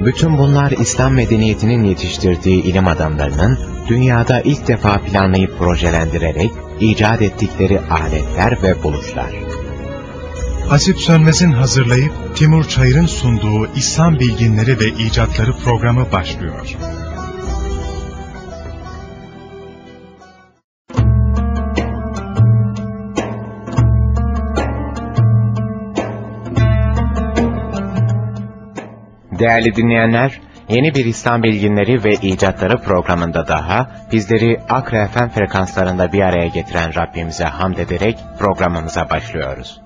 Bütün bunlar İslam medeniyetinin yetiştirdiği ilim adamlarının dünyada ilk defa planlayıp projelendirerek icat ettikleri aletler ve buluşlar. Hasip Sönmez'in hazırlayıp Timur Çayır'ın sunduğu İslam Bilginleri ve İcatları programı başlıyor. Değerli dinleyenler, yeni bir İslam Bilginleri ve İcatları programında daha bizleri Akra FM frekanslarında bir araya getiren Rabbimize hamd ederek programımıza başlıyoruz.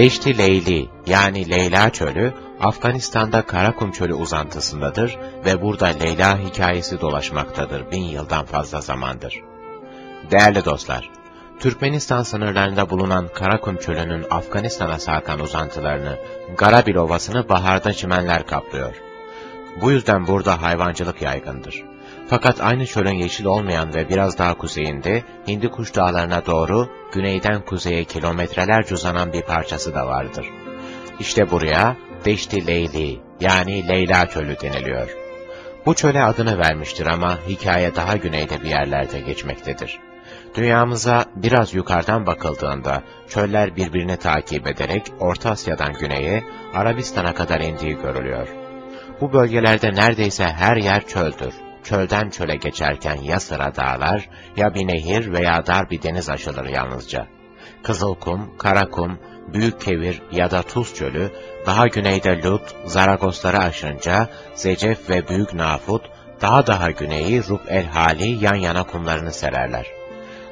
Deşti Leyli yani Leyla Çölü, Afganistan'da Karakum Çölü uzantısındadır ve burada Leyla hikayesi dolaşmaktadır bin yıldan fazla zamandır. Değerli dostlar, Türkmenistan sınırlarında bulunan Karakum Çölü'nün Afganistan'a sarkan uzantılarını, Garabil Ovası'nı baharda çimenler kaplıyor. Bu yüzden burada hayvancılık yaygındır. Fakat aynı çölün yeşil olmayan ve biraz daha kuzeyinde Hindikuş dağlarına doğru güneyden kuzeye kilometrelerce uzanan bir parçası da vardır. İşte buraya Deşti Leyli yani Leyla Çölü deniliyor. Bu çöle adını vermiştir ama hikaye daha güneyde bir yerlerde geçmektedir. Dünyamıza biraz yukarıdan bakıldığında çöller birbirini takip ederek Orta Asya'dan güneye Arabistan'a kadar indiği görülüyor. Bu bölgelerde neredeyse her yer çöldür çölden çöle geçerken ya sıra dağlar, ya bir nehir veya dar bir deniz aşılır yalnızca. Kızılkum, Karakum, Büyük Kevir ya da Tuz Çölü, daha güneyde Lut, Zaragosları aşınca Zecef ve Büyük Nafut, daha daha güneyi Rub el Hali yan yana kumlarını sererler.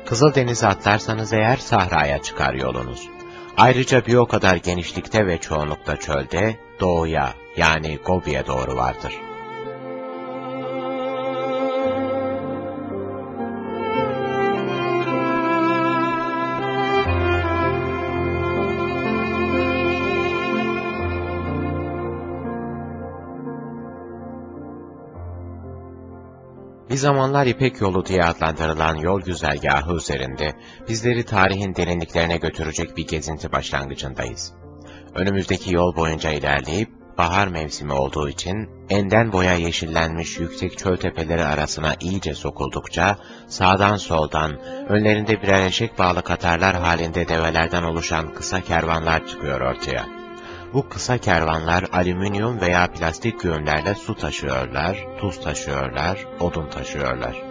Kızıldeniz'e atlarsanız eğer sahraya çıkar yolunuz. Ayrıca bir o kadar genişlikte ve çoğunlukta çölde, doğuya yani Gobi'ye doğru vardır. Bir zamanlar İpek Yolu diye adlandırılan yol güzergahı üzerinde bizleri tarihin derinliklerine götürecek bir gezinti başlangıcındayız. Önümüzdeki yol boyunca ilerleyip bahar mevsimi olduğu için enden boya yeşillenmiş yüksek çöl tepeleri arasına iyice sokuldukça sağdan soldan önlerinde birer eşek bağlı katarlar halinde develerden oluşan kısa kervanlar çıkıyor ortaya. Bu kısa kervanlar alüminyum veya plastik güğümlerle su taşıyorlar, tuz taşıyorlar, odun taşıyorlar.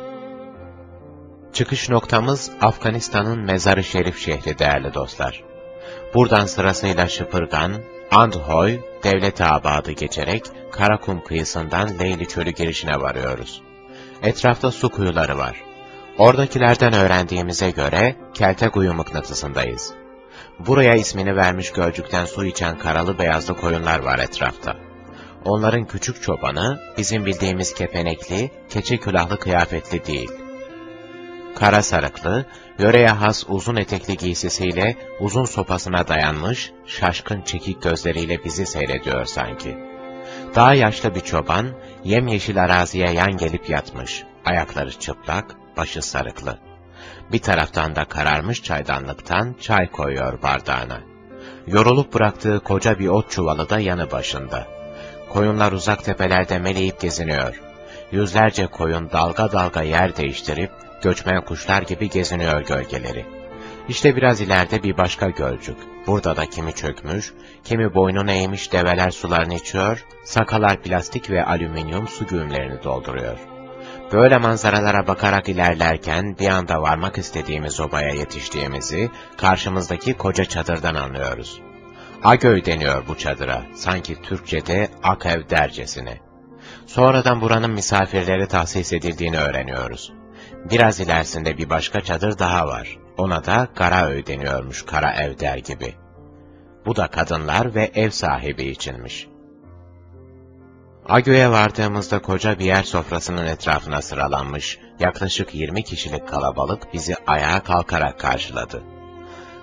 Çıkış noktamız Afganistan'ın Mezarı Şerif şehri değerli dostlar. Buradan sırasıyla Şıpırgan, Andhoy, Devlet Abadı geçerek Karakum kıyısından Leyli Çölü girişine varıyoruz. Etrafta su kuyuları var. Oradakilerden öğrendiğimize göre Kelteguyu mıknatısındayız. Buraya ismini vermiş gölcükten su içen karalı beyazlı koyunlar var etrafta. Onların küçük çobanı, bizim bildiğimiz kepenekli, keçe külahlı kıyafetli değil. Kara sarıklı, yöreye has uzun etekli giysisiyle uzun sopasına dayanmış, şaşkın çekik gözleriyle bizi seyrediyor sanki. Daha yaşlı bir çoban, yemyeşil araziye yan gelip yatmış, ayakları çıplak, başı sarıklı. Bir taraftan da kararmış çaydanlıktan çay koyuyor bardağına. Yorulup bıraktığı koca bir ot çuvalı da yanı başında. Koyunlar uzak tepelerde meleyip geziniyor. Yüzlerce koyun dalga dalga yer değiştirip, göçmen kuşlar gibi geziniyor gölgeleri. İşte biraz ileride bir başka gölcük. Burada da kimi çökmüş, kimi boynunu eğmiş develer sularını içiyor, sakalar plastik ve alüminyum su güğümlerini dolduruyor. Böyle manzaralara bakarak ilerlerken bir anda varmak istediğimiz obaya yetiştiğimizi karşımızdaki koca çadırdan anlıyoruz. Agöy deniyor bu çadıra, sanki Türkçe'de Akev dercesine. Sonradan buranın misafirleri tahsis edildiğini öğreniyoruz. Biraz ilerisinde bir başka çadır daha var. Ona da Karaöy deniyormuş, Kara Ev der gibi. Bu da kadınlar ve ev sahibi içinmiş. Agö'ye vardığımızda koca bir yer sofrasının etrafına sıralanmış, yaklaşık 20 kişilik kalabalık bizi ayağa kalkarak karşıladı.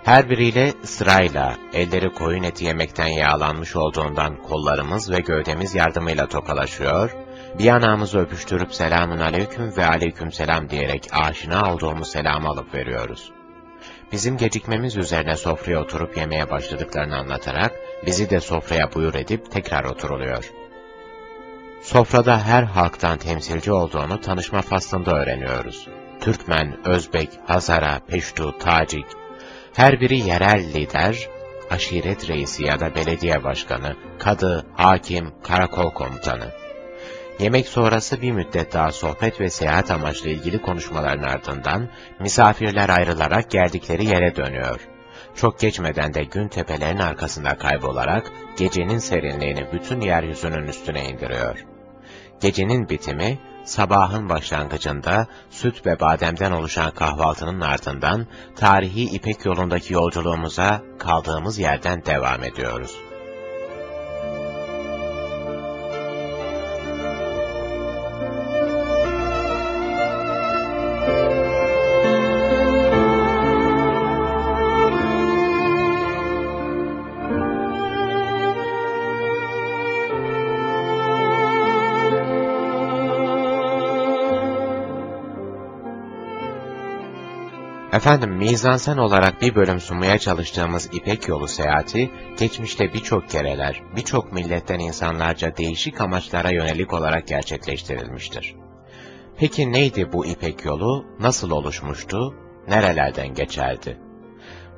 Her biriyle sırayla, elleri koyun eti yemekten yağlanmış olduğundan kollarımız ve gövdemiz yardımıyla tokalaşıyor, bir yanağımızı öpüştürüp selamun aleyküm ve aleyküm selam diyerek aşina olduğumuz selamı alıp veriyoruz. Bizim gecikmemiz üzerine sofraya oturup yemeye başladıklarını anlatarak, bizi de sofraya buyur edip tekrar oturuluyor. Sofrada her halktan temsilci olduğunu tanışma faslında öğreniyoruz. Türkmen, Özbek, Hazara, Peştu, Tacik, her biri yerel lider, aşiret reisi ya da belediye başkanı, kadı, hakim, karakol komutanı. Yemek sonrası bir müddet daha sohbet ve seyahat amaçlı ilgili konuşmaların ardından misafirler ayrılarak geldikleri yere dönüyor. Çok geçmeden de gün tepelerin arkasında kaybolarak gecenin serinliğini bütün yeryüzünün üstüne indiriyor. Gecenin bitimi, sabahın başlangıcında süt ve bademden oluşan kahvaltının ardından tarihi İpek yolundaki yolculuğumuza kaldığımız yerden devam ediyoruz. Efendim, mizansen olarak bir bölüm sunmaya çalıştığımız İpek Yolu seyahati, geçmişte birçok kereler, birçok milletten insanlarca değişik amaçlara yönelik olarak gerçekleştirilmiştir. Peki neydi bu İpek Yolu, nasıl oluşmuştu, nerelerden geçerdi?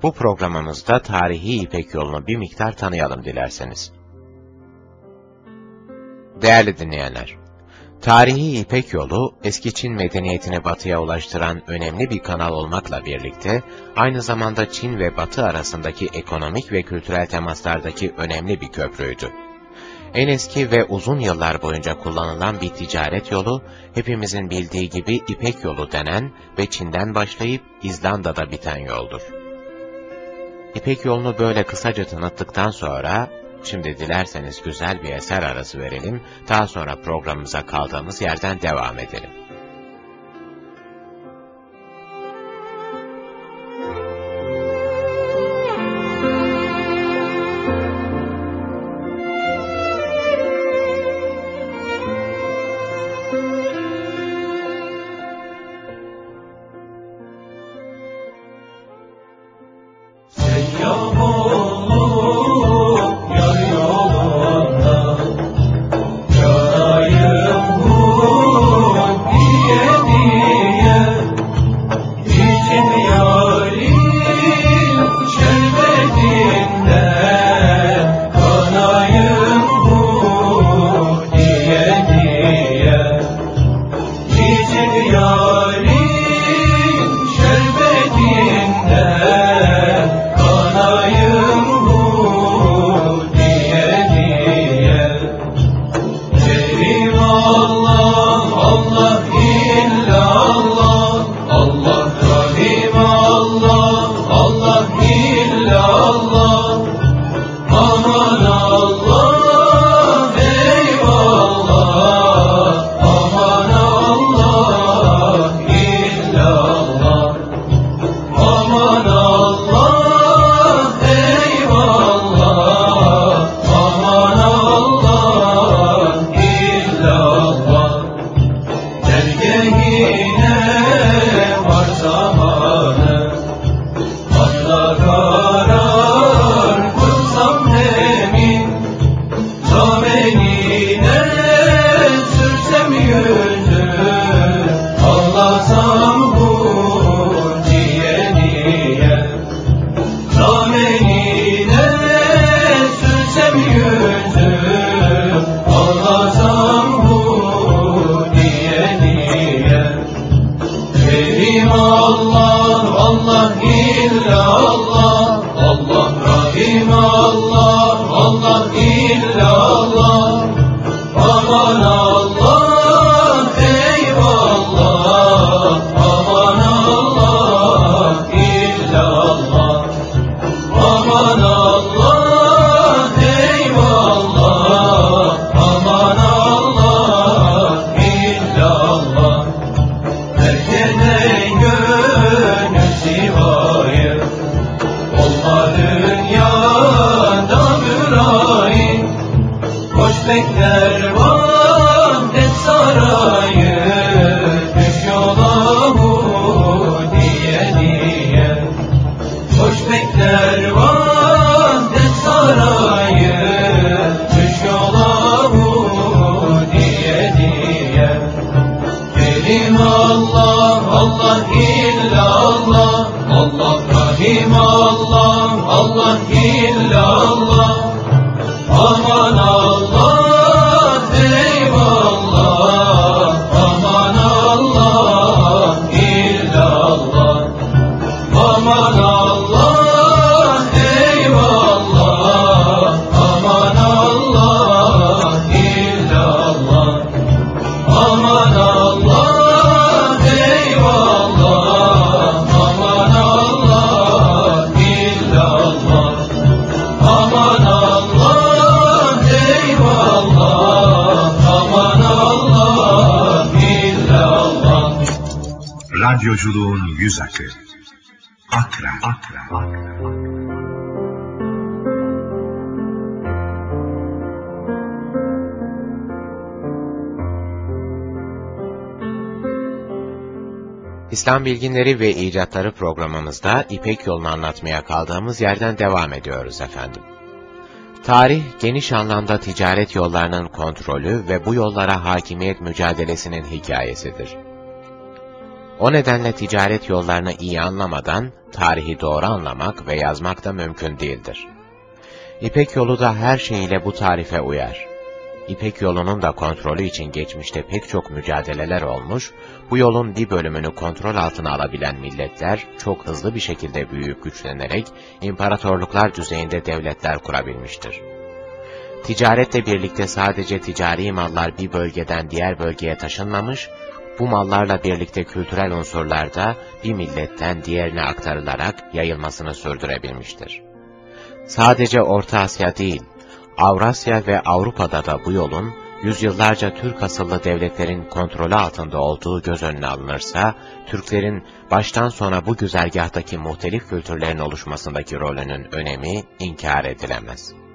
Bu programımızda tarihi İpek Yolu'nu bir miktar tanıyalım dilerseniz. Değerli dinleyenler, Tarihi İpek Yolu, eski Çin medeniyetini batıya ulaştıran önemli bir kanal olmakla birlikte, aynı zamanda Çin ve Batı arasındaki ekonomik ve kültürel temaslardaki önemli bir köprüydü. En eski ve uzun yıllar boyunca kullanılan bir ticaret yolu, hepimizin bildiği gibi İpek Yolu denen ve Çin'den başlayıp İzlanda'da biten yoldur. İpek yolunu böyle kısaca tanıttıktan sonra, Şimdi dilerseniz güzel bir eser arası verelim, daha sonra programımıza kaldığımız yerden devam edelim. Radyoculuğun yüz akı. Akra. Akra. İslam Bilginleri ve İcatları programımızda İpek yolunu anlatmaya kaldığımız yerden devam ediyoruz efendim. Tarih, geniş anlamda ticaret yollarının kontrolü ve bu yollara hakimiyet mücadelesinin hikayesidir. O nedenle ticaret yollarını iyi anlamadan, tarihi doğru anlamak ve yazmak da mümkün değildir. İpek yolu da her şeyiyle bu tarife uyar. İpek yolunun da kontrolü için geçmişte pek çok mücadeleler olmuş, bu yolun bir bölümünü kontrol altına alabilen milletler çok hızlı bir şekilde büyüyüp güçlenerek imparatorluklar düzeyinde devletler kurabilmiştir. Ticaretle birlikte sadece ticari mallar bir bölgeden diğer bölgeye taşınmamış, bu mallarla birlikte kültürel unsurlar da bir milletten diğerine aktarılarak yayılmasını sürdürebilmiştir. Sadece Orta Asya değil, Avrasya ve Avrupa'da da bu yolun, yüzyıllarca Türk asıllı devletlerin kontrolü altında olduğu göz önüne alınırsa, Türklerin baştan sona bu güzergahtaki muhtelif kültürlerin oluşmasındaki rolünün önemi inkar edilemez.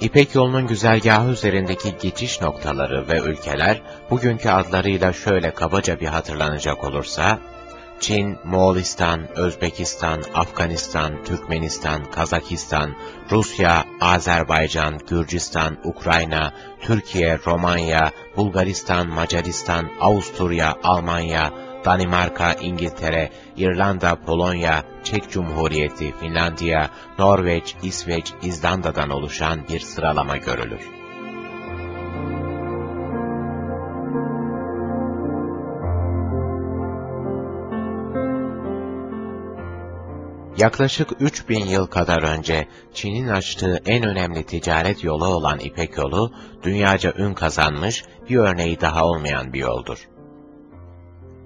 İpek yolunun güzergahı üzerindeki geçiş noktaları ve ülkeler, bugünkü adlarıyla şöyle kabaca bir hatırlanacak olursa, Çin, Moğolistan, Özbekistan, Afganistan, Türkmenistan, Kazakistan, Rusya, Azerbaycan, Gürcistan, Ukrayna, Türkiye, Romanya, Bulgaristan, Macaristan, Avusturya, Almanya, Danimarka, İngiltere, İrlanda, Polonya, Çek Cumhuriyeti, Finlandiya, Norveç, İsveç, İzlanda'dan oluşan bir sıralama görülür. Yaklaşık 3000 yıl kadar önce Çin'in açtığı en önemli ticaret yolu olan İpek yolu, dünyaca ün kazanmış bir örneği daha olmayan bir yoldur.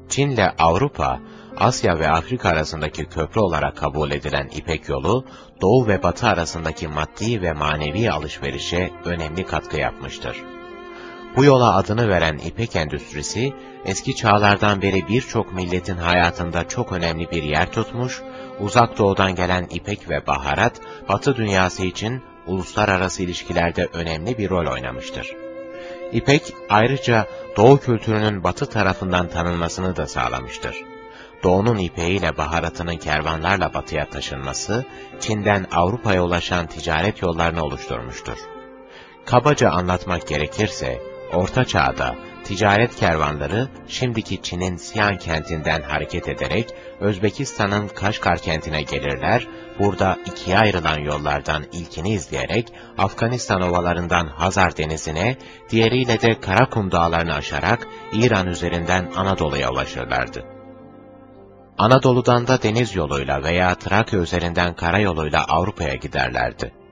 Çin'le Avrupa, Asya ve Afrika arasındaki köprü olarak kabul edilen İpek yolu, Doğu ve Batı arasındaki maddi ve manevi alışverişe önemli katkı yapmıştır. Bu yola adını veren İpek endüstrisi, eski çağlardan beri birçok milletin hayatında çok önemli bir yer tutmuş, uzak doğudan gelen ipek ve baharat, batı dünyası için uluslararası ilişkilerde önemli bir rol oynamıştır. İpek, ayrıca doğu kültürünün batı tarafından tanınmasını da sağlamıştır. Doğunun ipeğiyle baharatının kervanlarla batıya taşınması, Çin'den Avrupa'ya ulaşan ticaret yollarını oluşturmuştur. Kabaca anlatmak gerekirse, Orta Çağ'da ticaret kervanları şimdiki Çin'in Sian kentinden hareket ederek Özbekistan'ın Kaşgar kentine gelirler, burada ikiye ayrılan yollardan ilkini izleyerek Afganistan ovalarından Hazar denizine, diğeriyle de Karakum dağlarını aşarak İran üzerinden Anadolu'ya ulaşırlardı. Anadolu'dan da deniz yoluyla veya Trakya üzerinden karayoluyla Avrupa'ya giderlerdi.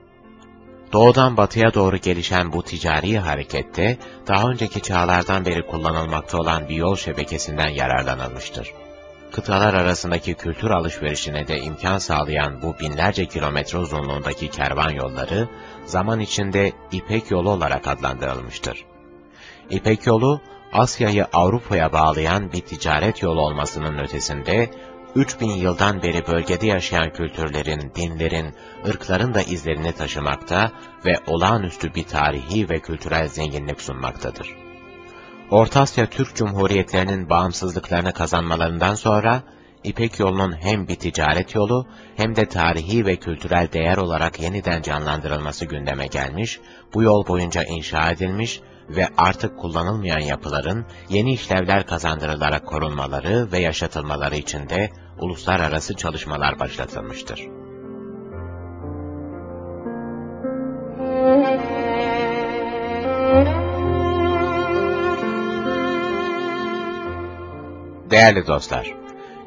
Doğudan batıya doğru gelişen bu ticari harekette, daha önceki çağlardan beri kullanılmakta olan bir yol şebekesinden yararlanılmıştır. Kıtalar arasındaki kültür alışverişine de imkan sağlayan bu binlerce kilometre uzunluğundaki kervan yolları, zaman içinde İpek yolu olarak adlandırılmıştır. İpek yolu, Asya'yı Avrupa'ya bağlayan bir ticaret yolu olmasının ötesinde, 3000 yıldan beri bölgede yaşayan kültürlerin, dinlerin, ırkların da izlerini taşımakta ve olağanüstü bir tarihi ve kültürel zenginlik sunmaktadır. Orta Asya Türk Cumhuriyetlerinin bağımsızlıklarını kazanmalarından sonra, İpek yolunun hem bir ticaret yolu hem de tarihi ve kültürel değer olarak yeniden canlandırılması gündeme gelmiş, bu yol boyunca inşa edilmiş, ve artık kullanılmayan yapıların yeni işlevler kazandırılarak korunmaları ve yaşatılmaları için de uluslararası çalışmalar başlatılmıştır. Değerli dostlar,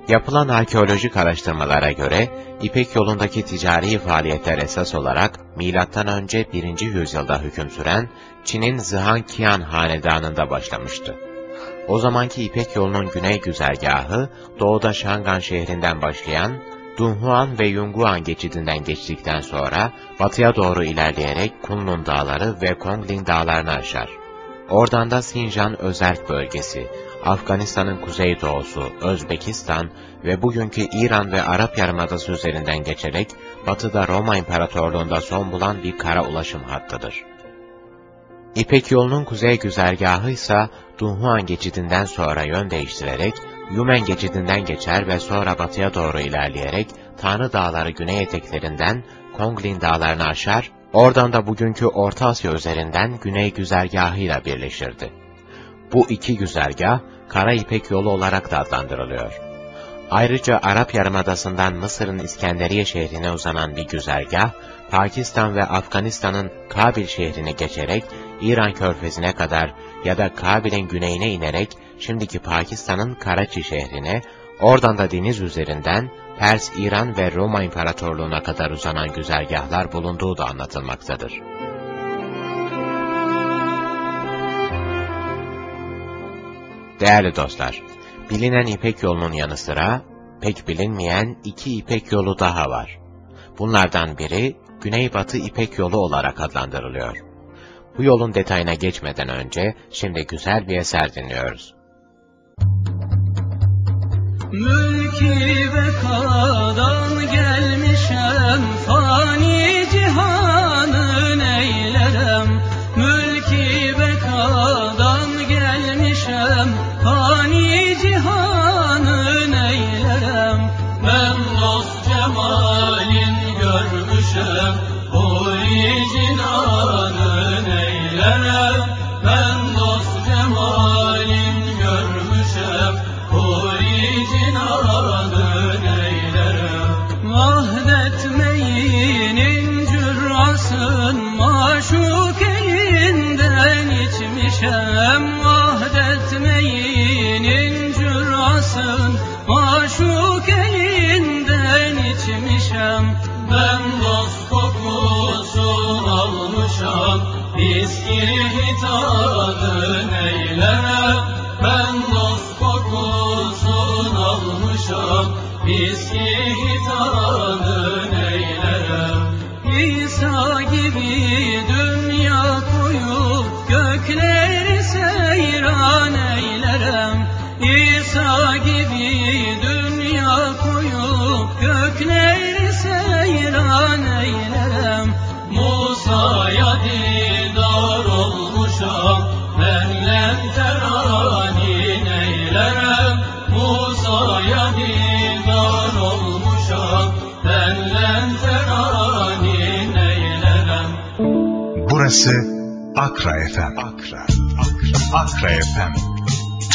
yapılan arkeolojik araştırmalara göre İpek yolundaki ticari faaliyetler esas olarak M.Ö. 1. yüzyılda hüküm süren Çin'in Zıhan Qian hanedanında başlamıştı. O zamanki İpek yolunun güney güzergahı doğuda Şangan şehrinden başlayan Dunhuan ve Yunguan geçidinden geçtikten sonra batıya doğru ilerleyerek Kunlun dağları ve Konglin dağlarını aşar. Oradan da Sinjan Özerk bölgesi, Afganistan'ın kuzeydoğusu, Özbekistan ve bugünkü İran ve Arap Yarımadası üzerinden geçerek batıda Roma İmparatorluğu'nda son bulan bir kara ulaşım hattıdır. İpek yolunun kuzey güzergahı ise Dunhuan geçidinden sonra yön değiştirerek Yumen geçidinden geçer ve sonra batıya doğru ilerleyerek Tanrı Dağları güney eteklerinden Konglin Dağlarını aşar, oradan da bugünkü Orta Asya üzerinden güney güzergahıyla birleşirdi. Bu iki güzergah, Kara İpek yolu olarak da adlandırılıyor. Ayrıca Arap Yarımadası'ndan Mısır'ın İskenderiye şehrine uzanan bir güzergah, Pakistan ve Afganistan'ın Kabil şehrini geçerek İran körfezine kadar ya da Kabil'in güneyine inerek şimdiki Pakistan'ın Karaçi şehrine, oradan da deniz üzerinden Pers, İran ve Roma İmparatorluğu'na kadar uzanan güzergahlar bulunduğu da anlatılmaktadır. Değerli dostlar, bilinen İpek yolunun yanı sıra pek bilinmeyen iki İpek yolu daha var. Bunlardan biri Güneybatı İpek yolu olarak adlandırılıyor. Bu yolun detayına geçmeden önce şimdi güzel bir eser dinliyoruz. Mülki bekadan gelmişem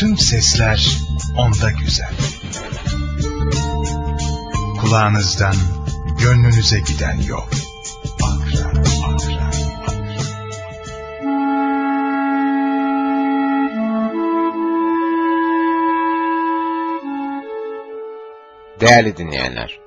Tüm sesler onda güzel. Kulağınızdan gönlünüze giden yol. Değerli dinleyenler,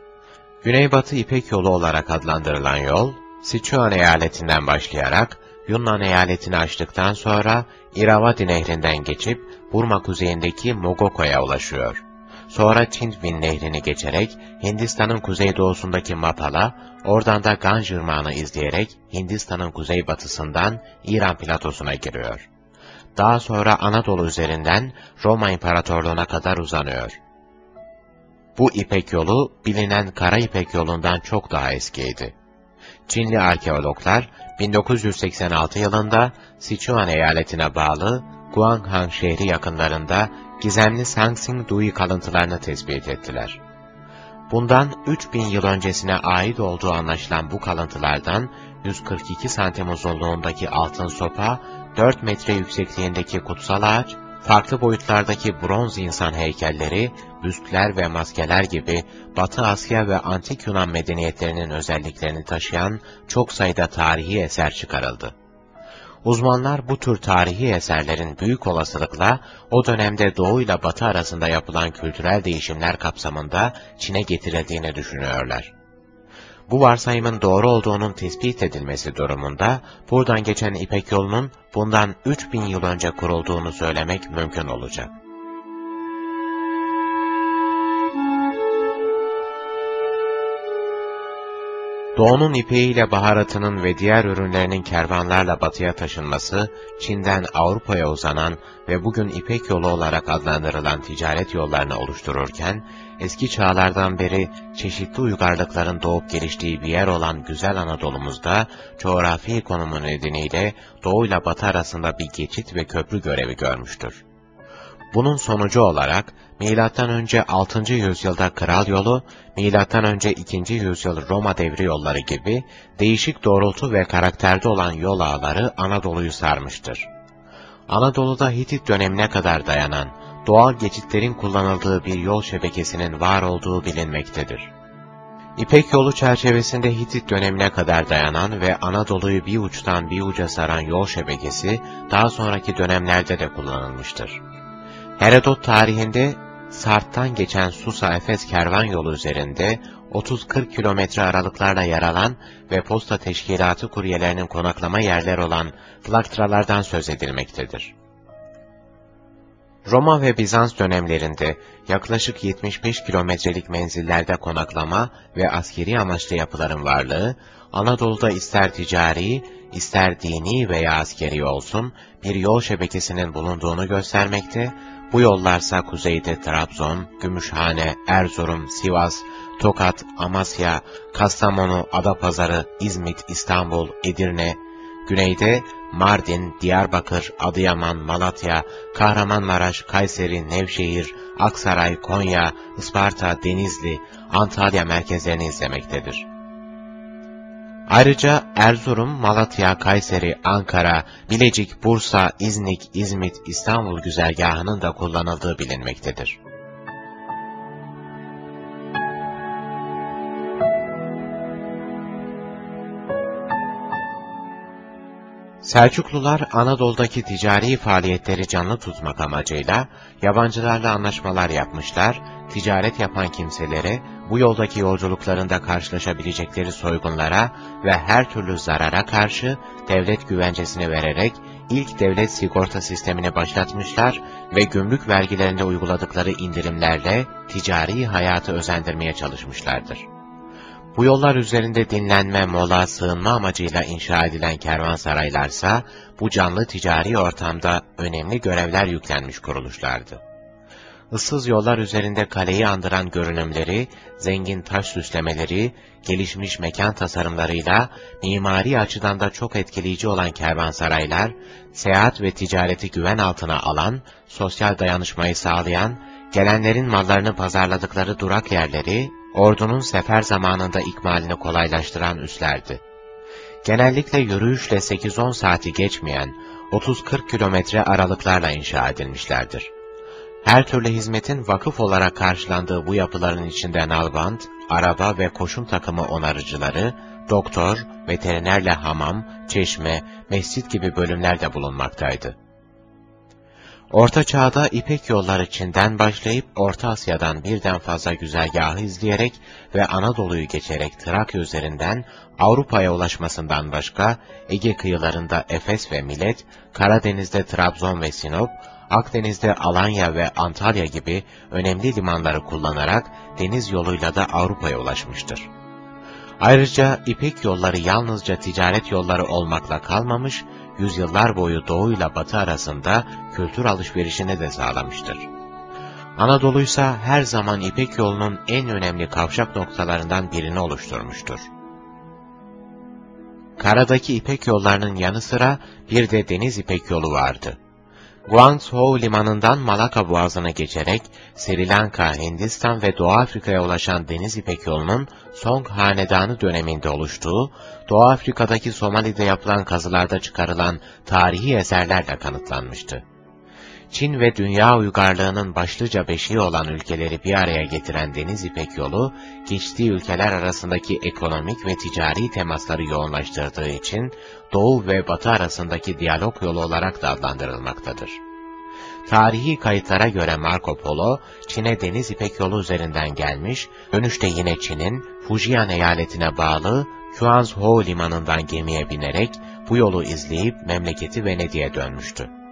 Güneybatı İpek Yolu olarak adlandırılan yol, Sichuan eyaletinden başlayarak Yunnan eyaletini açtıktan sonra Iravati nehrinden geçip Burma kuzeyindeki Mogoko'ya ulaşıyor. Sonra Çintvin nehrini geçerek Hindistan'ın kuzeydoğusundaki Mapala, oradan da Ganj Irmağı'nı izleyerek Hindistan'ın kuzeybatısından İran platosuna giriyor. Daha sonra Anadolu üzerinden Roma İmparatorluğu'na kadar uzanıyor. Bu İpek yolu bilinen Kara İpek yolundan çok daha eskiydi. Çinli arkeologlar 1986 yılında Sichuan eyaletine bağlı Guanghan şehri yakınlarında gizemli Sangsing Dui kalıntılarını tespit ettiler. Bundan 3000 yıl öncesine ait olduğu anlaşılan bu kalıntılardan 142 santim uzunluğundaki altın sopa, 4 metre yüksekliğindeki kutsal ağaç, farklı boyutlardaki bronz insan heykelleri, büstler ve maskeler gibi Batı Asya ve Antik Yunan medeniyetlerinin özelliklerini taşıyan çok sayıda tarihi eser çıkarıldı. Uzmanlar bu tür tarihi eserlerin büyük olasılıkla o dönemde Doğu ile Batı arasında yapılan kültürel değişimler kapsamında Çin'e getirildiğini düşünüyorlar. Bu varsayımın doğru olduğunun tespit edilmesi durumunda, buradan geçen İpek yolunun bundan 3000 yıl önce kurulduğunu söylemek mümkün olacak. Doğunun ipeğiyle baharatının ve diğer ürünlerinin kervanlarla batıya taşınması, Çin'den Avrupa'ya uzanan ve bugün İpek yolu olarak adlandırılan ticaret yollarını oluştururken, eski çağlardan beri çeşitli uygarlıkların doğup geliştiği bir yer olan güzel Anadolu'muzda, coğrafi konumu nedeniyle Doğu ile Batı arasında bir geçit ve köprü görevi görmüştür. Bunun sonucu olarak M.Ö. 6. yüzyılda Kral Yolu, M.Ö. 2. yüzyıl Roma devri yolları gibi değişik doğrultu ve karakterde olan yol ağları Anadolu'yu sarmıştır. Anadolu'da Hitit dönemine kadar dayanan, doğal geçitlerin kullanıldığı bir yol şebekesinin var olduğu bilinmektedir. İpek yolu çerçevesinde Hitit dönemine kadar dayanan ve Anadolu'yu bir uçtan bir uca saran yol şebekesi daha sonraki dönemlerde de kullanılmıştır. Herodot tarihinde Sart'tan geçen Susa-Efes kervan yolu üzerinde 30-40 kilometre aralıklarla yer alan ve posta teşkilatı kuryelerinin konaklama yerler olan Flaktralardan söz edilmektedir. Roma ve Bizans dönemlerinde yaklaşık 75 kilometrelik menzillerde konaklama ve askeri amaçlı yapıların varlığı, Anadolu'da ister ticari, ister dini veya askeri olsun bir yol şebekesinin bulunduğunu göstermekte bu yollarsa kuzeyde Trabzon, Gümüşhane, Erzurum, Sivas, Tokat, Amasya, Kastamonu, Adapazarı, İzmit, İstanbul, Edirne, güneyde Mardin, Diyarbakır, Adıyaman, Malatya, Kahramanmaraş, Kayseri, Nevşehir, Aksaray, Konya, Isparta, Denizli, Antalya merkezlerini izlemektedir. Ayrıca Erzurum, Malatya, Kayseri, Ankara, Bilecik, Bursa, İznik, İzmit, İstanbul güzergahının da kullanıldığı bilinmektedir. Selçuklular Anadolu'daki ticari faaliyetleri canlı tutmak amacıyla yabancılarla anlaşmalar yapmışlar, ticaret yapan kimselere bu yoldaki yolculuklarında karşılaşabilecekleri soygunlara ve her türlü zarara karşı devlet güvencesini vererek ilk devlet sigorta sistemini başlatmışlar ve gümrük vergilerinde uyguladıkları indirimlerle ticari hayatı özendirmeye çalışmışlardır. Bu yollar üzerinde dinlenme, mola, sığınma amacıyla inşa edilen kervansaraylarsa, bu canlı ticari ortamda önemli görevler yüklenmiş kuruluşlardı. Issız yollar üzerinde kaleyi andıran görünümleri, zengin taş süslemeleri, gelişmiş mekan tasarımlarıyla mimari açıdan da çok etkileyici olan kervansaraylar, seyahat ve ticareti güven altına alan, sosyal dayanışmayı sağlayan, gelenlerin mallarını pazarladıkları durak yerleri, ordunun sefer zamanında ikmalini kolaylaştıran üslerdi. Genellikle yürüyüşle 8-10 saati geçmeyen 30-40 kilometre aralıklarla inşa edilmişlerdir. Her türlü hizmetin vakıf olarak karşılandığı bu yapıların içinde nalbant, araba ve koşum takımı onarıcıları, doktor, veterinerle hamam, çeşme, mescit gibi bölümler de bulunmaktaydı. Orta Çağ'da İpek yolları Çin'den başlayıp Orta Asya'dan birden fazla güzergahı izleyerek ve Anadolu'yu geçerek Trakya üzerinden Avrupa'ya ulaşmasından başka Ege kıyılarında Efes ve Milet, Karadeniz'de Trabzon ve Sinop, Akdeniz'de Alanya ve Antalya gibi önemli limanları kullanarak deniz yoluyla da Avrupa'ya ulaşmıştır. Ayrıca İpek yolları yalnızca ticaret yolları olmakla kalmamış, yüzyıllar boyu Doğu ile Batı arasında kültür alışverişini de sağlamıştır. Anadolu ise her zaman İpek yolunun en önemli kavşak noktalarından birini oluşturmuştur. Karadaki İpek yollarının yanı sıra bir de deniz İpek yolu vardı. Guangzhou limanından Malaka boğazına geçerek Sri Lanka, Hindistan ve Doğu Afrika'ya ulaşan Deniz İpek yolunun Song Hanedanı döneminde oluştuğu, Doğu Afrika'daki Somali'de yapılan kazılarda çıkarılan tarihi eserlerle kanıtlanmıştı. Çin ve dünya uygarlığının başlıca beşiği olan ülkeleri bir araya getiren Deniz İpek yolu, geçtiği ülkeler arasındaki ekonomik ve ticari temasları yoğunlaştırdığı için Doğu ve Batı arasındaki diyalog yolu olarak da adlandırılmaktadır. Tarihi kayıtlara göre Marco Polo, Çin'e Deniz İpek yolu üzerinden gelmiş, dönüşte yine Çin'in Fujian eyaletine bağlı Quanzhou limanından gemiye binerek bu yolu izleyip memleketi Venedik'e dönmüştü.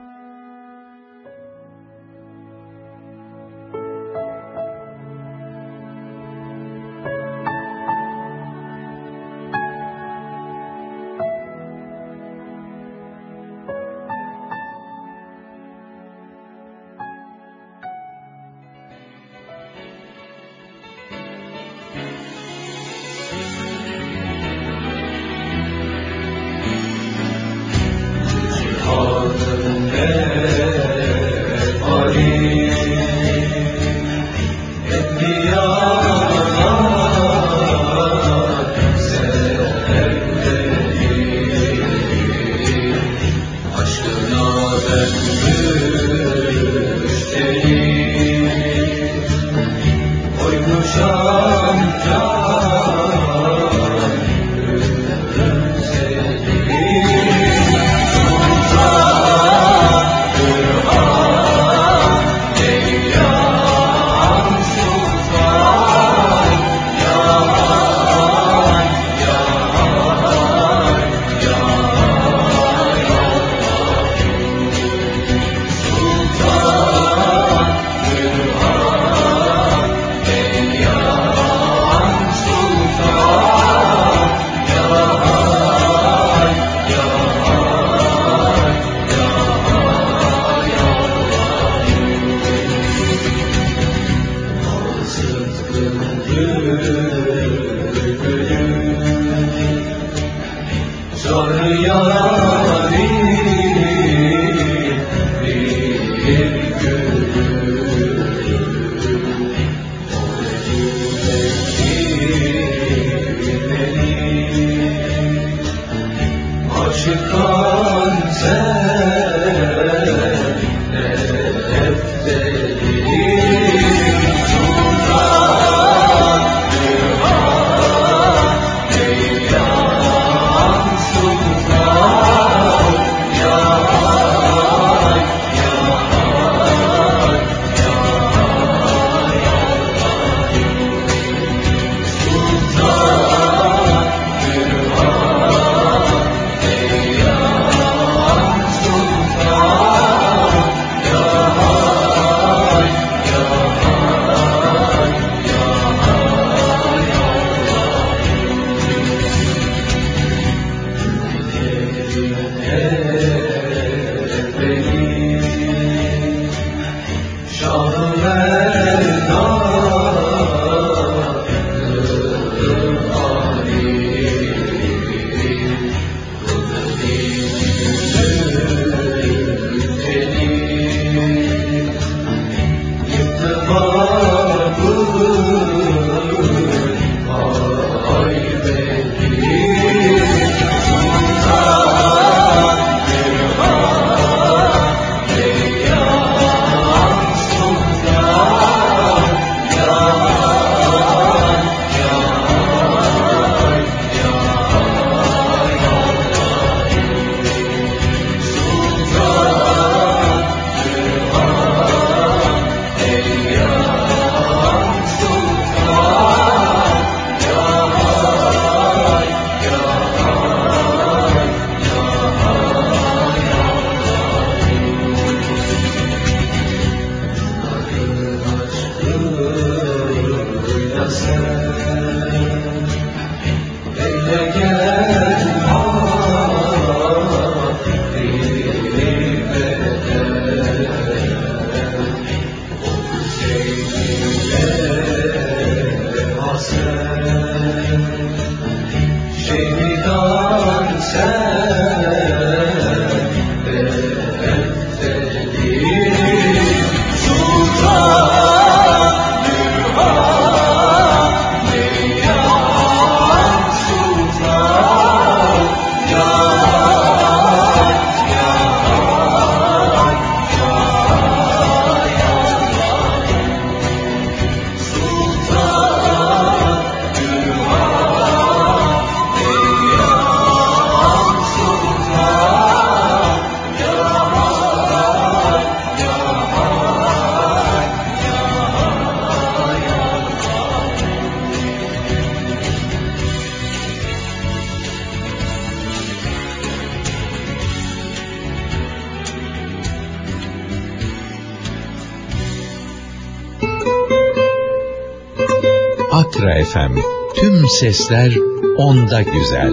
Akra FM. Tüm sesler onda güzel.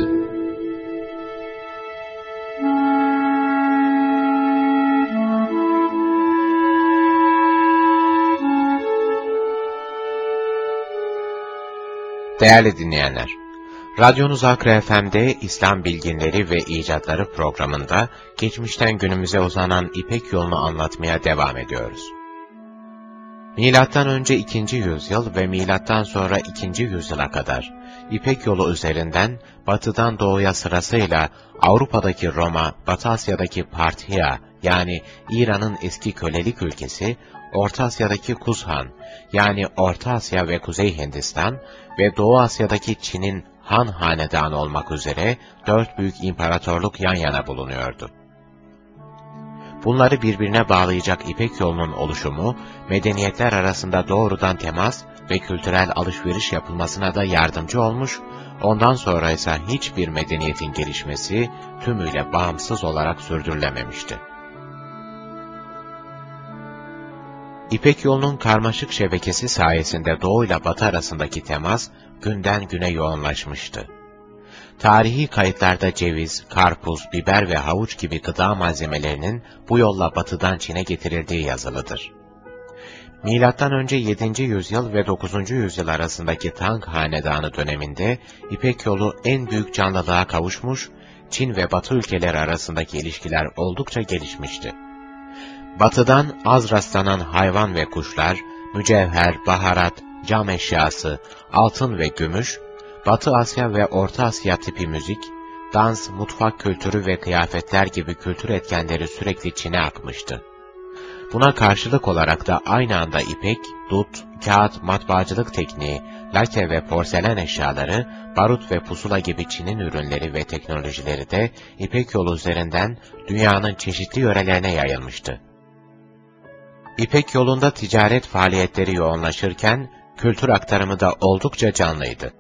Değerli dinleyenler, Radyonuz Akra FM'de İslam Bilginleri ve İcatları programında geçmişten günümüze uzanan İpek yolunu anlatmaya devam ediyoruz. Milattan önce 2. yüzyıl ve milattan sonra 2. yüzyıla kadar İpek yolu üzerinden batıdan doğuya sırasıyla Avrupa'daki Roma, Batı Asya'daki Parthiya yani İran'ın eski kölelik ülkesi, Orta Asya'daki Kuzhan yani Orta Asya ve Kuzey Hindistan ve Doğu Asya'daki Çin'in Han Hanedanı olmak üzere dört büyük imparatorluk yan yana bulunuyordu. Bunları birbirine bağlayacak İpek yolunun oluşumu, medeniyetler arasında doğrudan temas ve kültürel alışveriş yapılmasına da yardımcı olmuş, ondan sonra ise hiçbir medeniyetin gelişmesi tümüyle bağımsız olarak sürdürülememişti. İpek yolunun karmaşık şebekesi sayesinde Doğu ile Batı arasındaki temas günden güne yoğunlaşmıştı. Tarihi kayıtlarda ceviz, karpuz, biber ve havuç gibi gıda malzemelerinin bu yolla batıdan Çin'e getirildiği yazılıdır. Milattan önce 7. yüzyıl ve 9. yüzyıl arasındaki Tang Hanedanı döneminde İpek yolu en büyük canlılığa kavuşmuş, Çin ve Batı ülkeleri arasındaki ilişkiler oldukça gelişmişti. Batıdan az rastlanan hayvan ve kuşlar, mücevher, baharat, cam eşyası, altın ve gümüş, Batı Asya ve Orta Asya tipi müzik, dans, mutfak kültürü ve kıyafetler gibi kültür etkenleri sürekli Çin'e akmıştı. Buna karşılık olarak da aynı anda ipek, dut, kağıt, matbaacılık tekniği, lake ve porselen eşyaları, barut ve pusula gibi Çin'in ürünleri ve teknolojileri de İpek yolu üzerinden dünyanın çeşitli yörelerine yayılmıştı. İpek yolunda ticaret faaliyetleri yoğunlaşırken, kültür aktarımı da oldukça canlıydı.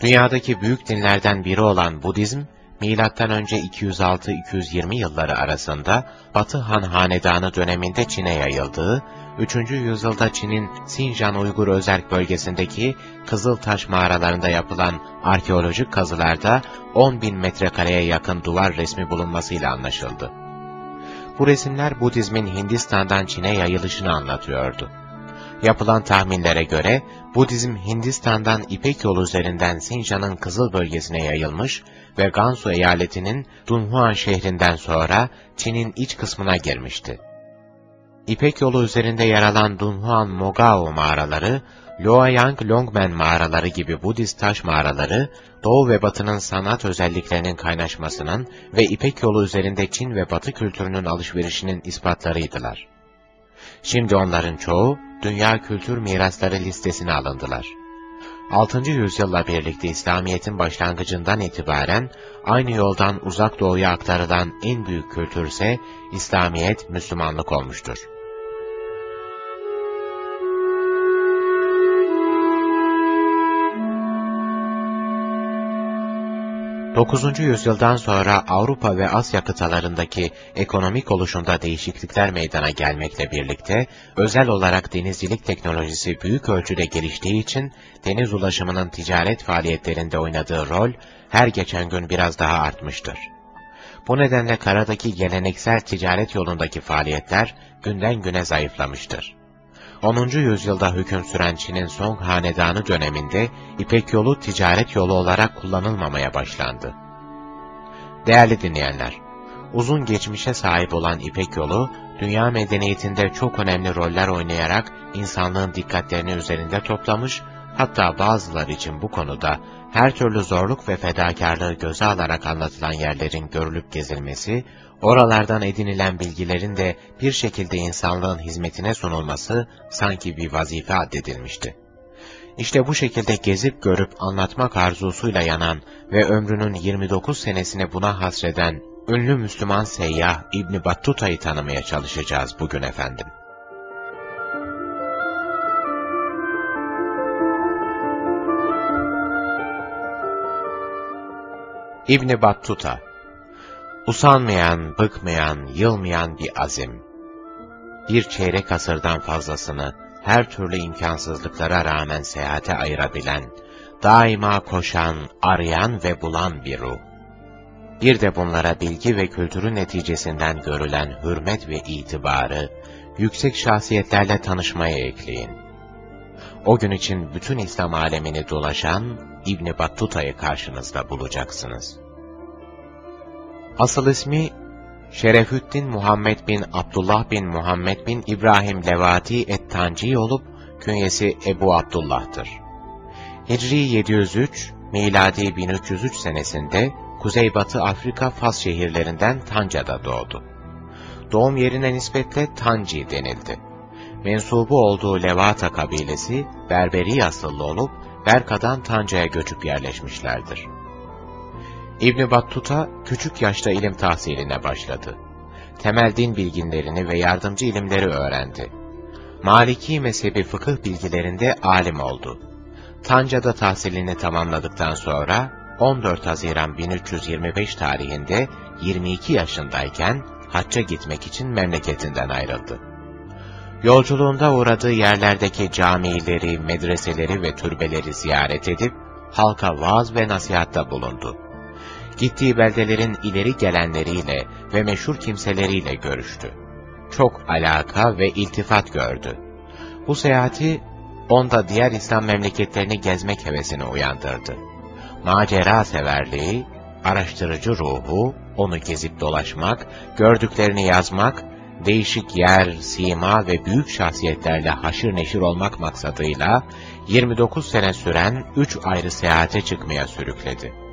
Dünyadaki büyük dinlerden biri olan Budizm, önce 206-220 yılları arasında Batı Han Hanedanı döneminde Çin'e yayıldığı, 3. yüzyılda Çin'in Sincan Uygur Özerk bölgesindeki Kızıl Taş mağaralarında yapılan arkeolojik kazılarda 10 bin metrekareye yakın duvar resmi bulunmasıyla anlaşıldı. Bu resimler Budizmin Hindistan'dan Çin'e yayılışını anlatıyordu. Yapılan tahminlere göre Budizm Hindistan'dan İpek yolu üzerinden Sincan'ın Kızıl bölgesine yayılmış ve Gansu eyaletinin Dunhuan şehrinden sonra Çin'in iç kısmına girmişti. İpek yolu üzerinde yer alan Dunhuan Mogao mağaraları, Loayang Longmen mağaraları gibi Budist taş mağaraları, Doğu ve Batı'nın sanat özelliklerinin kaynaşmasının ve İpek yolu üzerinde Çin ve Batı kültürünün alışverişinin ispatlarıydılar. Şimdi onların çoğu, Dünya Kültür Mirasları listesine alındılar. 6. yüzyılla birlikte İslamiyet'in başlangıcından itibaren aynı yoldan uzak doğuya aktarılan en büyük kültürse İslamiyet, Müslümanlık olmuştur. 9. yüzyıldan sonra Avrupa ve Asya kıtalarındaki ekonomik oluşumda değişiklikler meydana gelmekle birlikte, özel olarak denizcilik teknolojisi büyük ölçüde geliştiği için, deniz ulaşımının ticaret faaliyetlerinde oynadığı rol, her geçen gün biraz daha artmıştır. Bu nedenle karadaki geleneksel ticaret yolundaki faaliyetler, günden güne zayıflamıştır. 10. yüzyılda hüküm süren Çin'in Song Hanedanı döneminde İpek yolu ticaret yolu olarak kullanılmamaya başlandı. Değerli dinleyenler, uzun geçmişe sahip olan İpek yolu, dünya medeniyetinde çok önemli roller oynayarak insanlığın dikkatlerini üzerinde toplamış, hatta bazıları için bu konuda her türlü zorluk ve fedakarlığı göze alarak anlatılan yerlerin görülüp gezilmesi, oralardan edinilen bilgilerin de bir şekilde insanlığın hizmetine sunulması sanki bir vazife addedilmişti. İşte bu şekilde gezip görüp anlatmak arzusuyla yanan ve ömrünün 29 senesini buna hasreden ünlü Müslüman seyyah İbni Battuta'yı tanımaya çalışacağız bugün efendim. İbni Battuta Usanmayan, bıkmayan, yılmayan bir azim. Bir çeyrek asırdan fazlasını her türlü imkansızlıklara rağmen seyahate ayırabilen, daima koşan, arayan ve bulan bir ruh. Bir de bunlara bilgi ve kültürün neticesinden görülen hürmet ve itibarı, yüksek şahsiyetlerle tanışmaya ekleyin. O gün için bütün İslam alemini dolaşan İbn Battuta'yı karşınızda bulacaksınız. Asıl ismi Şerefüddin Muhammed bin Abdullah bin Muhammed bin İbrahim Levati et-Tanci olup künyesi Ebu Abdullah'tır. Hicri 703, miladi 1303 senesinde Kuzeybatı Afrika Fas şehirlerinden Tanca'da doğdu. Doğum yerine nispetle Tanci denildi. Mensubu olduğu Levata kabilesi Berberi asıllı olup Berka'dan Tanca'ya göçüp yerleşmişlerdir. İbn Battuta küçük yaşta ilim tahsiline başladı. Temel din bilginlerini ve yardımcı ilimleri öğrendi. Maliki mezhebi fıkıh bilgilerinde alim oldu. Tanca'da tahsilini tamamladıktan sonra 14 Haziran 1325 tarihinde 22 yaşındayken hacca gitmek için memleketinden ayrıldı. Yolculuğunda uğradığı yerlerdeki camileri, medreseleri ve türbeleri ziyaret edip halka vaaz ve nasihatta bulundu. Gittiği beldelerin ileri gelenleriyle ve meşhur kimseleriyle görüştü. Çok alaka ve iltifat gördü. Bu seyahati onda diğer İslam memleketlerini gezmek hevesini uyandırdı. Macera severliği, araştırıcı ruhu, onu gezip dolaşmak, gördüklerini yazmak, değişik yer, sima ve büyük şahsiyetlerle haşır neşir olmak maksadıyla 29 sene süren 3 ayrı seyahate çıkmaya sürükledi.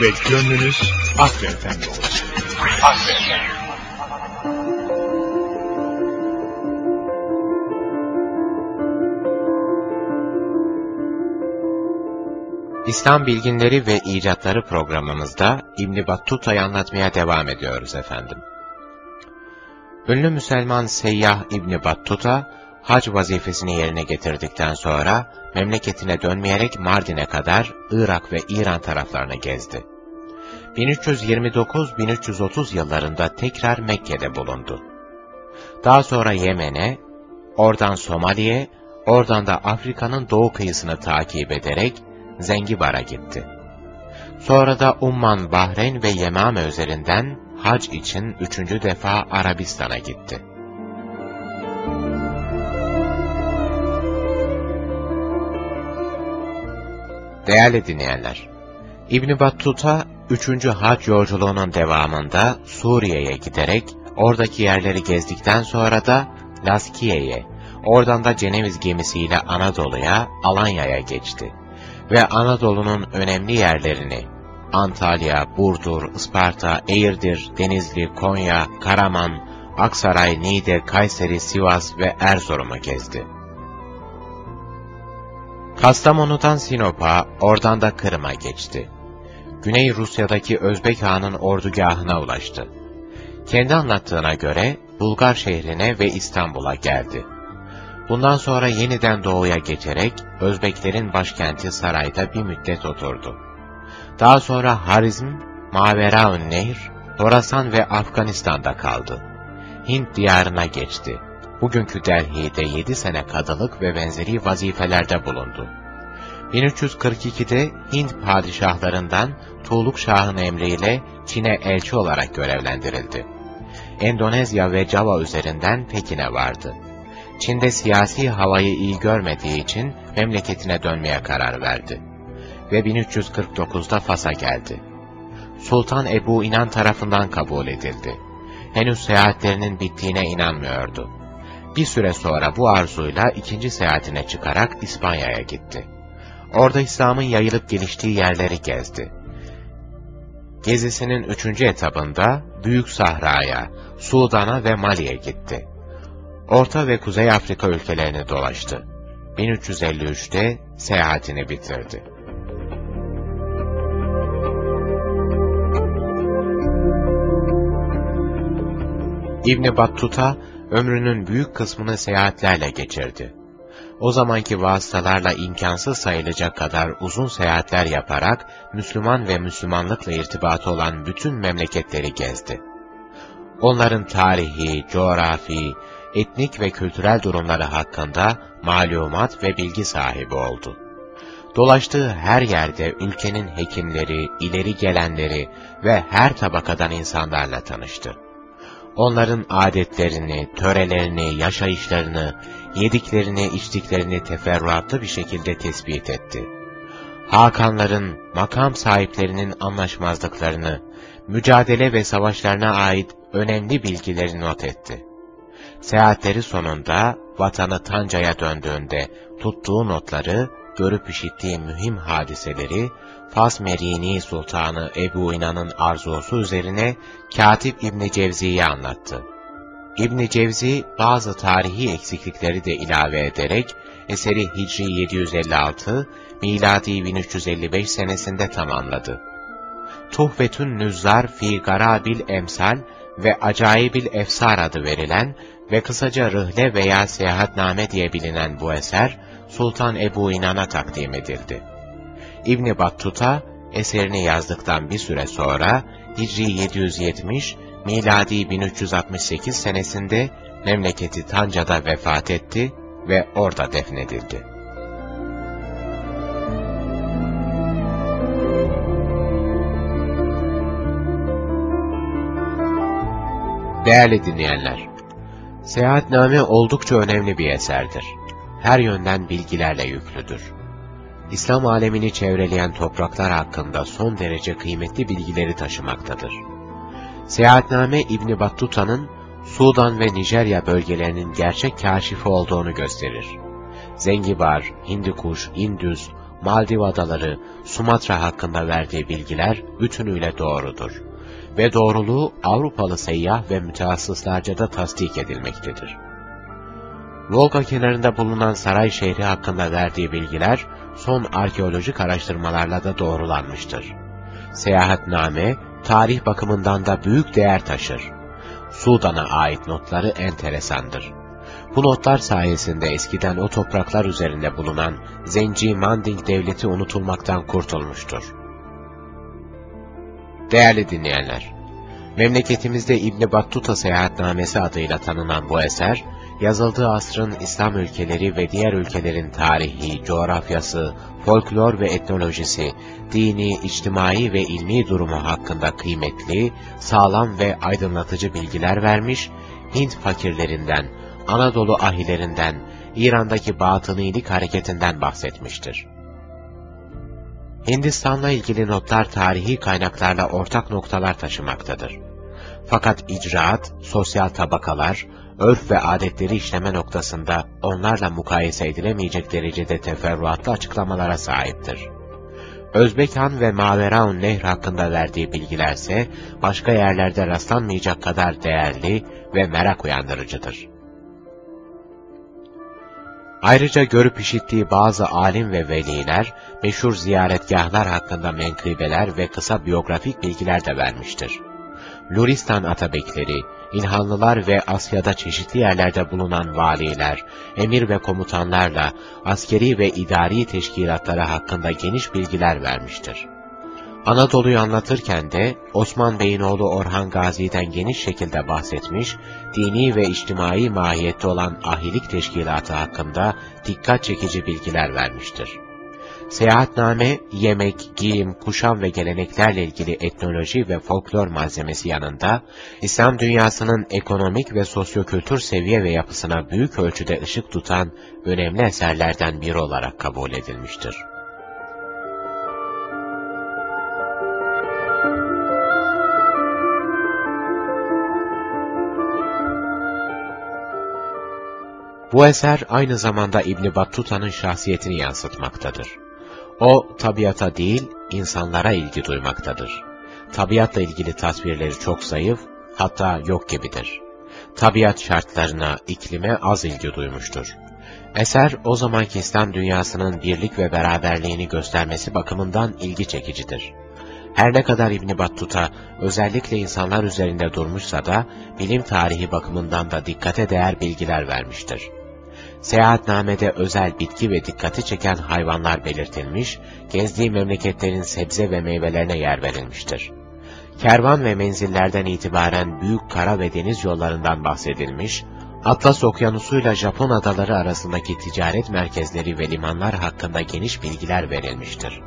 Ve gönlünüz Efendi olsun. Efendi. İslam bilginleri ve icatları programımızda İbn Battuta'yı anlatmaya devam ediyoruz efendim. Ünlü Müslüman seyyah İbn Battuta, hac vazifesini yerine getirdikten sonra memleketine dönmeyerek Mardin'e kadar Irak ve İran taraflarını gezdi. 1329-1330 yıllarında tekrar Mekke'de bulundu. Daha sonra Yemen'e, oradan Somali'ye, oradan da Afrika'nın doğu kıyısını takip ederek Zengibar'a gitti. Sonra da Umman, Bahreyn ve Yemame üzerinden hac için üçüncü defa Arabistan'a gitti. Değerli dinleyenler, İbn Battuta, üçüncü hac yolculuğunun devamında Suriye'ye giderek, oradaki yerleri gezdikten sonra da Laskiye'ye, oradan da Ceneviz gemisiyle Anadolu'ya, Alanya'ya geçti ve Anadolu'nun önemli yerlerini Antalya, Burdur, Isparta, Eğirdir, Denizli, Konya, Karaman, Aksaray, Niğde, Kayseri, Sivas ve Erzurum'u gezdi. Kastamonu'dan Sinop'a, oradan da Kırım'a geçti. Güney Rusya'daki Özbek Han'ın ordugahına ulaştı. Kendi anlattığına göre Bulgar şehrine ve İstanbul'a geldi. Bundan sonra yeniden doğuya geçerek Özbeklerin başkenti Saray'da bir müddet oturdu. Daha sonra Harizm, Maveraun Nehir, Horasan ve Afganistan'da kaldı. Hint diyarına geçti. Bugünkü Delhi'de yedi sene kadılık ve benzeri vazifelerde bulundu. 1342'de Hint padişahlarından Tuğluk Şah'ın emriyle Çin'e elçi olarak görevlendirildi. Endonezya ve Java üzerinden Pekin'e vardı. Çin'de siyasi havayı iyi görmediği için memleketine dönmeye karar verdi. Ve 1349'da Fas'a geldi. Sultan Ebu İnan tarafından kabul edildi. Henüz seyahatlerinin bittiğine inanmıyordu. Bir süre sonra bu arzuyla ikinci seyahatine çıkarak İspanya'ya gitti. Orada İslam'ın yayılıp geliştiği yerleri gezdi. Gezisinin üçüncü etabında Büyük Sahra'ya, Sudan'a ve Mali'ye gitti. Orta ve Kuzey Afrika ülkelerini dolaştı. 1353'te seyahatini bitirdi. İbn Battuta ömrünün büyük kısmını seyahatlerle geçirdi. O zamanki vasıtalarla imkansız sayılacak kadar uzun seyahatler yaparak Müslüman ve Müslümanlıkla irtibatı olan bütün memleketleri gezdi. Onların tarihi, coğrafi, etnik ve kültürel durumları hakkında malumat ve bilgi sahibi oldu. Dolaştığı her yerde ülkenin hekimleri, ileri gelenleri ve her tabakadan insanlarla tanıştı. Onların adetlerini, törelerini, yaşayışlarını, yediklerini, içtiklerini teferruatlı bir şekilde tespit etti. Hakanların, makam sahiplerinin anlaşmazlıklarını, mücadele ve savaşlarına ait önemli bilgileri not etti. Seyahatleri sonunda vatanı Tanca'ya döndüğünde tuttuğu notları, görüp işittiği mühim hadiseleri, Fas Merini Sultanı Ebu İnan'ın arzusu üzerine Katip İbni Cevzi'ye anlattı. İbni Cevzi bazı tarihi eksiklikleri de ilave ederek eseri Hicri 756, miladi 1355 senesinde tamamladı. Tuhvetün Nüzzar fi Garabil Emsal ve Acayibil Efsar adı verilen ve kısaca rıhle veya seyahatname diye bilinen bu eser, Sultan Ebu İnan'a takdim edildi. İbni Battuta, eserini yazdıktan bir süre sonra, Hicri 770, miladi 1368 senesinde memleketi Tanca'da vefat etti ve orada defnedildi. Değerli dinleyenler, Seyahatname oldukça önemli bir eserdir. Her yönden bilgilerle yüklüdür. İslam alemini çevreleyen topraklar hakkında son derece kıymetli bilgileri taşımaktadır. Seyahatname İbni Battuta'nın Sudan ve Nijerya bölgelerinin gerçek kaşifi olduğunu gösterir. Zengibar, Hindikuş, İndüz, Maldiv adaları, Sumatra hakkında verdiği bilgiler bütünüyle doğrudur. Ve doğruluğu Avrupalı seyyah ve mütehassıslarca da tasdik edilmektedir. Volga kenarında bulunan saray şehri hakkında verdiği bilgiler, son arkeolojik araştırmalarla da doğrulanmıştır. Seyahatname, tarih bakımından da büyük değer taşır. Sudan'a ait notları enteresandır. Bu notlar sayesinde eskiden o topraklar üzerinde bulunan Zenci Manding devleti unutulmaktan kurtulmuştur. Değerli dinleyenler, memleketimizde İbn Battuta Seyahatnamesi adıyla tanınan bu eser, yazıldığı asrın İslam ülkeleri ve diğer ülkelerin tarihi, coğrafyası, folklor ve etnolojisi, dini, içtimai ve ilmi durumu hakkında kıymetli, sağlam ve aydınlatıcı bilgiler vermiş, Hint fakirlerinden, Anadolu ahilerinden, İran'daki batınilik hareketinden bahsetmiştir. Hindistan'la ilgili notlar tarihi kaynaklarla ortak noktalar taşımaktadır. Fakat icraat, sosyal tabakalar, örf ve adetleri işleme noktasında onlarla mukayese edilemeyecek derecede teferruatlı açıklamalara sahiptir. Özbek Han ve Maveraun Nehr hakkında verdiği bilgilerse başka yerlerde rastlanmayacak kadar değerli ve merak uyandırıcıdır. Ayrıca görüp işittiği bazı alim ve veliler, meşhur ziyaretgahlar hakkında menkıbeler ve kısa biyografik bilgiler de vermiştir. Luristan Atabekleri, İlhanlılar ve Asya'da çeşitli yerlerde bulunan valiler, emir ve komutanlarla askeri ve idari teşkilatları hakkında geniş bilgiler vermiştir. Anadolu'yu anlatırken de Osman Bey'in oğlu Orhan Gazi'den geniş şekilde bahsetmiş, dini ve içtimai mahiyette olan ahilik teşkilatı hakkında dikkat çekici bilgiler vermiştir. Seyahatname, yemek, giyim, kuşam ve geleneklerle ilgili etnoloji ve folklor malzemesi yanında, İslam dünyasının ekonomik ve sosyokültür seviye ve yapısına büyük ölçüde ışık tutan önemli eserlerden biri olarak kabul edilmiştir. Bu eser aynı zamanda İbn Battuta'nın şahsiyetini yansıtmaktadır. O, tabiata değil, insanlara ilgi duymaktadır. Tabiatla ilgili tasvirleri çok zayıf, hatta yok gibidir. Tabiat şartlarına, iklime az ilgi duymuştur. Eser, o zamanki İslam dünyasının birlik ve beraberliğini göstermesi bakımından ilgi çekicidir. Her ne kadar İbn Battuta özellikle insanlar üzerinde durmuşsa da bilim tarihi bakımından da dikkate değer bilgiler vermiştir. Seyahatnamede özel bitki ve dikkati çeken hayvanlar belirtilmiş, gezdiği memleketlerin sebze ve meyvelerine yer verilmiştir. Kervan ve menzillerden itibaren büyük kara ve deniz yollarından bahsedilmiş, Atlas Okyanusu'yla Japon adaları arasındaki ticaret merkezleri ve limanlar hakkında geniş bilgiler verilmiştir.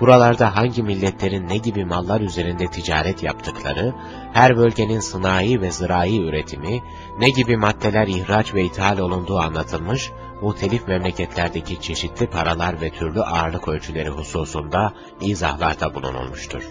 Buralarda hangi milletlerin ne gibi mallar üzerinde ticaret yaptıkları, her bölgenin sınai ve zirai üretimi, ne gibi maddeler ihraç ve ithal olunduğu anlatılmış, muhtelif memleketlerdeki çeşitli paralar ve türlü ağırlık ölçüleri hususunda izahlarda bulunulmuştur.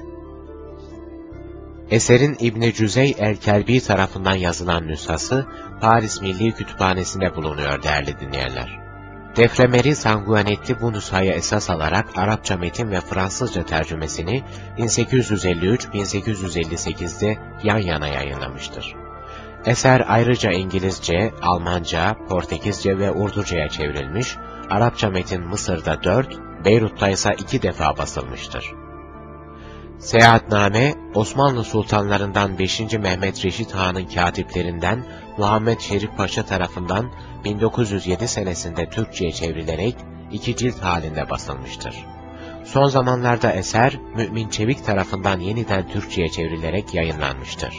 Eserin İbn Cüzey el-Kelbi tarafından yazılan nüshası, Paris Milli Kütüphanesi'nde bulunuyor değerli dinleyenler. Deflemeri Sanguinetti bu nüshaya esas alarak Arapça metin ve Fransızca tercümesini 1853-1858'de yan yana yayınlamıştır. Eser ayrıca İngilizce, Almanca, Portekizce ve Urduca'ya çevrilmiş, Arapça metin Mısır'da dört, Beyrut'ta ise iki defa basılmıştır. Seyahatname, Osmanlı sultanlarından 5. Mehmet Reşit Han'ın katiplerinden Muhammed Şerif Paşa tarafından 1907 senesinde Türkçe'ye çevrilerek iki cilt halinde basılmıştır. Son zamanlarda eser, Mümin Çevik tarafından yeniden Türkçe'ye çevrilerek yayınlanmıştır.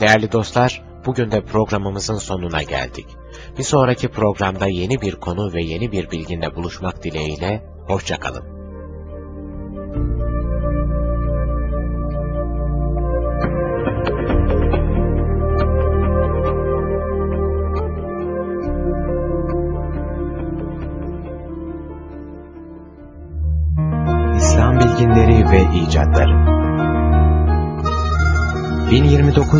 Değerli dostlar, bugün de programımızın sonuna geldik. Bir sonraki programda yeni bir konu ve yeni bir bilginle buluşmak dileğiyle, hoşçakalın.